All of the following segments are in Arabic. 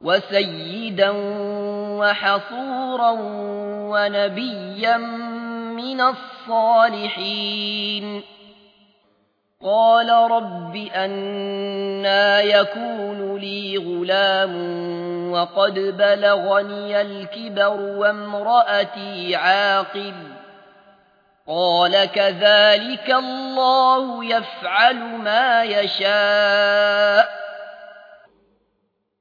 وسيدا وحصورا ونبيا من الصالحين. قال رب أنا يكون لي غلام وقد بلغني الكبر وامرأتي عاقل. قال كذلك الله يفعل ما يشاء.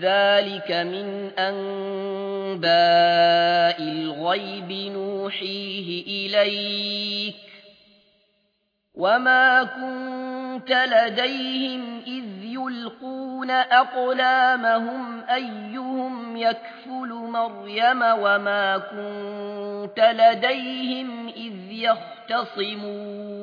ذلك من أنباء الغيب نوحيه إليك وما كنت لديهم إذ يلقون أقلامهم أيهم يكفل مريم وما كنت لديهم إذ يختصمون